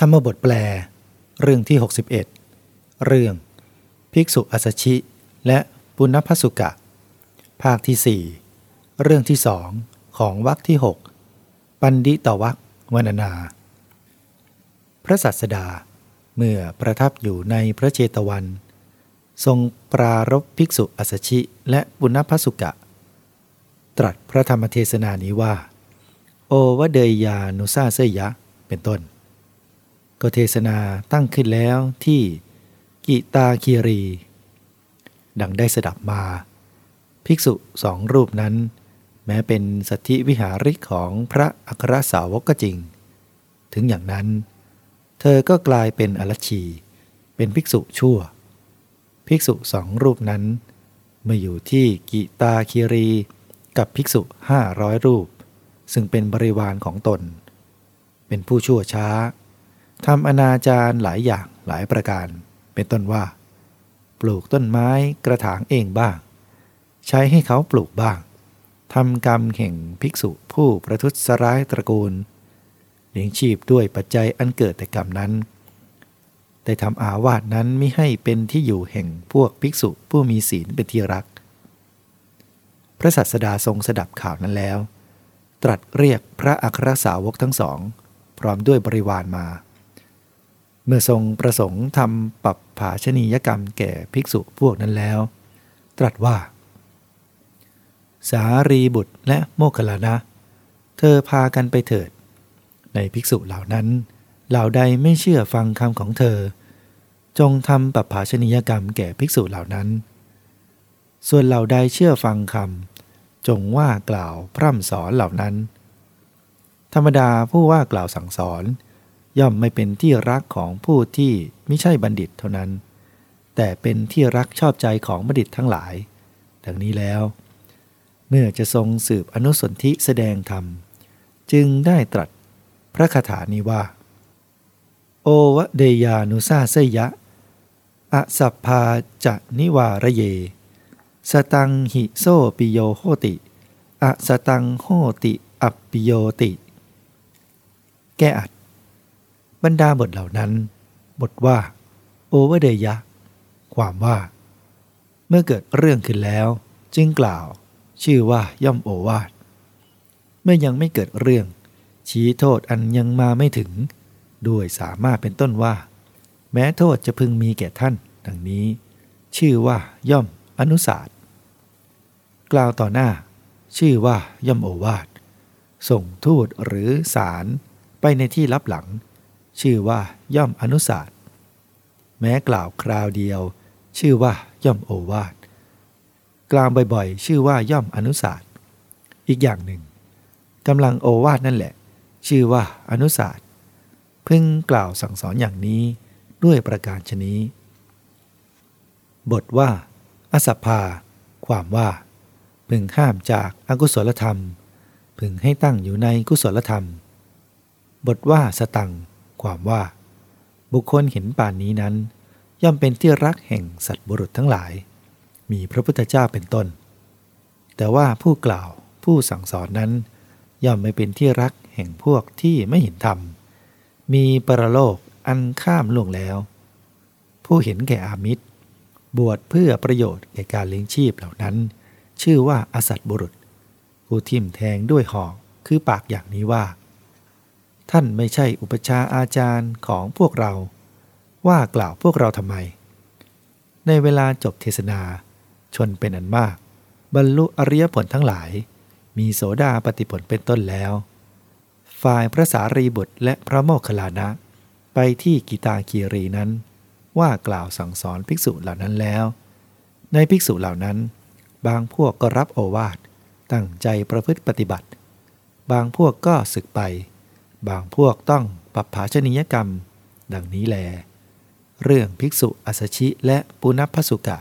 ธรรมบทแปล เรื่องที่ 61 เรื่อง ภิกษุอัสชิ และปุณพสุกะ ภาคที่ 4 เรื่องที่สองของวรรคที่ 6 ปันดิตวักวนานา พระสัสดาเมื่อประทับอยู่ในพระเจตวัน ทรงปรารบภิกษุอัสชิและปุณพสุกะ ตรัสพระธรรมเทศนานี้ว่า โอวเดยยานุซาเสยะ เป็นต้น ก็เทศนาตั้งขึ้นแล้วที่กิตาคีรี ดังได้สดับมา ภิกษุสองรูปนั้น แม้เป็นสัตธิวิหาริกของพระอัครสาวกก็จริง ถึงอย่างนั้น เธอก็กลายเป็นอรชี เป็นภิกษุชั่ว ภิกษุสองรูปนั้นมื่ออยู่ที่กิตาคีรีกับภิกษุห้าร้อยรูป ซึ่งเป็นบริวารของตน เป็นผู้ชั่วช้า ทำอนาจารหลายอย่างหลายประการ เป็นต้นว่า ปลูกต้นไม้กระถางเองบ้าง ใช้ให้เขาปลูกบ้างทำกรรมแห่งภิกษุผู้ประทุษร้ายตระกูลเลี้ยงชีพด้วยปัจจัยอันเกิดแต่กรรมนั้น ได้ทำอาวาสนั้นไม่ให้เป็นที่อยู่แห่งพวกภิกษุผู้มีศีลเป็นที่รัก พระสัสดาทรงสดับข่าวนั้นแล้ว ตรัสเรียกพระอัครสาวกทั้งสอง พร้อมด้วยบริวารมา เมื่อทรงประสงค์ทำปรับผาชนียกรรมแก่ภิกษุพวกนั้นแล้ว ตรัสว่า สารีบุตรและโมคลานะ เธอพากันไปเถิด ในภิกษุเหล่านั้นเหล่าใดไม่เชื่อฟังคำของเธอ จงทำปรับผาชนียกรรมแก่ภิกษุเหล่านั้น ส่วนเหล่าใดเชื่อฟังคำจงว่ากล่าวพร่ำสอนเหล่านั้น ธรรมดาผู้ว่ากล่าวสั่งสอน ย่อมไม่เป็นที่รักของผู้ที่ไม่ใช่บัณฑิตเท่านั้น แต่เป็นที่รักชอบใจของบัณฑิตทั้งหลาย ดังนี้แล้ว เมื่อจะทรงสืบอนุสนธิแสดงธรรม จึงได้ตรัสพระคาถานี้ว่า โอวเดยานุซาเสยะอสัพพาจะนิวารเย สตังหิโซปิโยโหติ อสตังโหติ อัปปิโยติ แก้อัด บรรดาบทเหล่านั้น บทว่า โอเวเดยะ ความว่า เมื่อเกิดเรื่องขึ้นแล้ว จึงกล่าว ชื่อว่าย่อมโอวาทเมื่อยังไม่เกิดเรื่อง ชี้โทษอันยังมาไม่ถึง ด้วยสามารถเป็นต้นว่า แม้โทษจะพึงมีแก่ท่านดังนี้ ชื่อว่าย่อมอนุสาสกล่าวต่อหน้า ชื่อว่าย่อมโอวาทส่งทูตหรือสารไปในที่รับหลัง ชื่อว่าย่อมอนุสาสแม้กล่าวคราวเดียว ชื่อว่าย่อมโอวาทกล่าวบ่อยๆ ชื่อว่าย่อมอนุสาสอีกอย่างหนึ่งกำลังโอวาทนั่นแหละ ชื่อว่าอนุสาสพึงกล่าวสั่งสอนอย่างนี้ด้วยประการชนี้ บทว่า อสัพพา ความว่า พึงห้ามจากอากุศลธรรม พึงให้ตั้งอยู่ในกุศลธรรม บทว่าสตัง ความว่า บุคคลเห็นป่านนี้นั้น ย่อมเป็นที่รักแห่งสัตว์บุรุษทั้งหลาย มีพระพุทธเจ้าเป็นต้น แต่ว่าผู้กล่าวผู้สั่งสอนนั้น ย่อมไม่เป็นที่รักแห่งพวกที่ไม่เห็นธรรม มีปรโลกอันข้ามล่วงแล้ว ผู้เห็นแก่อามิตร บวชเพื่อประโยชน์แก่การเลี้ยงชีพเหล่านั้น ชื่อว่าอสัตบุรุษ ผู้ทิ่มแทงด้วยหอกคือปากอย่างนี้ว่า ท่านไม่ใช่อุปชาอาจารย์ของพวกเรา ว่ากล่าวพวกเราทำไม ในเวลาจบเทศนา ชนเป็นอันมาก บรรลุอริยผลทั้งหลาย มีโสดาปฏิผลเป็นต้นแล้ว ฝ่ายพระสารีบุตรและพระโมคคัลลานะ ไปที่กิตาคีรีนั้น ว่ากล่าวสั่งสอนภิกษุเหล่านั้นแล้ว ในภิกษุเหล่านั้น บางพวกก็รับโอวาทตั้งใจประพฤติปฏิบัติ บางพวกก็ศึกไป บางพวกต้องปรับผาชนียกรรม ดังนี้แล เรื่องภิกษุอัสชิและปุณพสุกะ